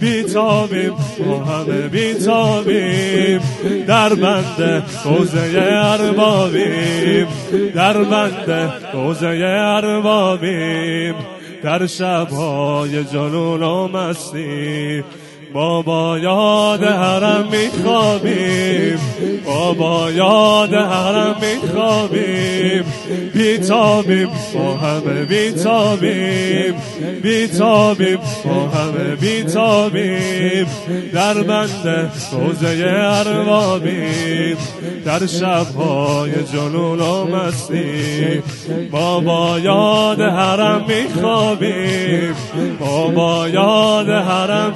بیتابیم با همه بیتابیم. در بند حوزه اربابیم در بند حوزه اربابیم. در شبهای جنون و مستی بابا یاد حرم میخوابیم. بابا یاد حرم میخوابیم. بیتابیم با همه بیتابیم. بیتابیم با همه بیتابیم. در بند روزه اربابیم. در شبهای جنون و مستی. بابا یاد حرم میخوابیم. بابا یاد حرم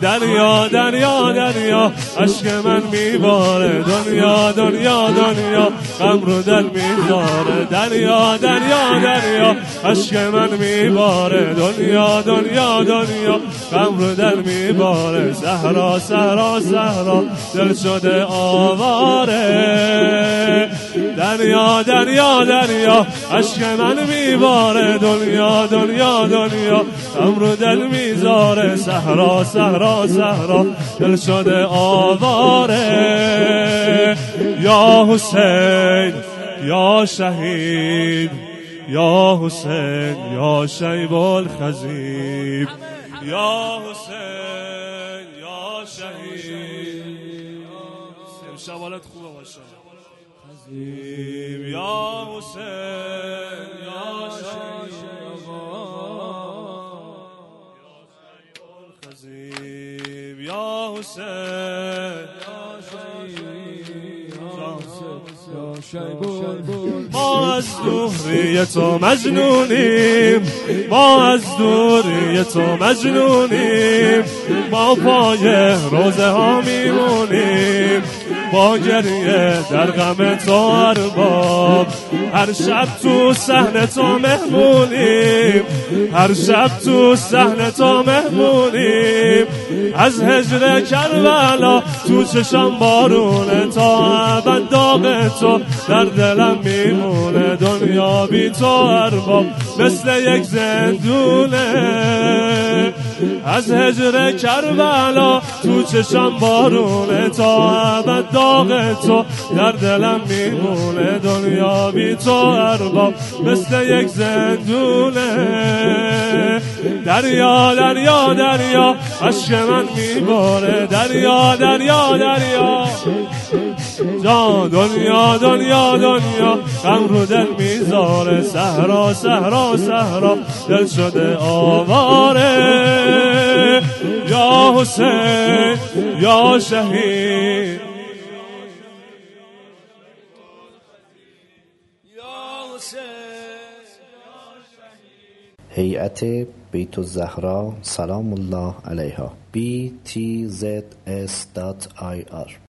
دریا دریا دریا عشق من میباره دنیا دنیا دنیا غم رو دل می‌ذاره دریا دریا دریا عشق من میباره دنیا دنیا دنیا غم رو دل میباره صحرا صحرا صحرا دل شده آواره. دریا دریا دریا عشق من میباره دنیا دنیا دنیا. غم رو دل می‌ذاره صحرا صحرا صحرا. دل شده آواره. یا حسین یا شهید. یا حسین یا شیب الخزیب. یا حسین یا شهید. امشب حالت خوبه باشه یا حسین یا شهید یا حسین ما از دوری تو مجنونیم ما از دوری تو مجنونیم ما پای روزه ها میمونیم. با گریه در غم تو ارباب هر شب تو سحن تو مهمونیم هر شب تو سحن تو مهمونیم از هجر کربلا تو چشم بارونه تا ابد داغ تو در دلم میمونه دنیا بی تو ارباب مثل یک زندونه. از هجر کربلا تو چشم بارونه تا ابد داغ تو. در دلم میمونه دنیا بی تو ارباب مثل یک زندونه. دریا دریا دریا عشق من میباره. دریا دریا دریا. جان دنیا دنیا دنیا غم رو دل می‌ذاره صحرا صحرا صحرا دل شده آواره. یا حسین یا شهید. هیئت بیت الزهرا سلام الله علیها. Btzs.ir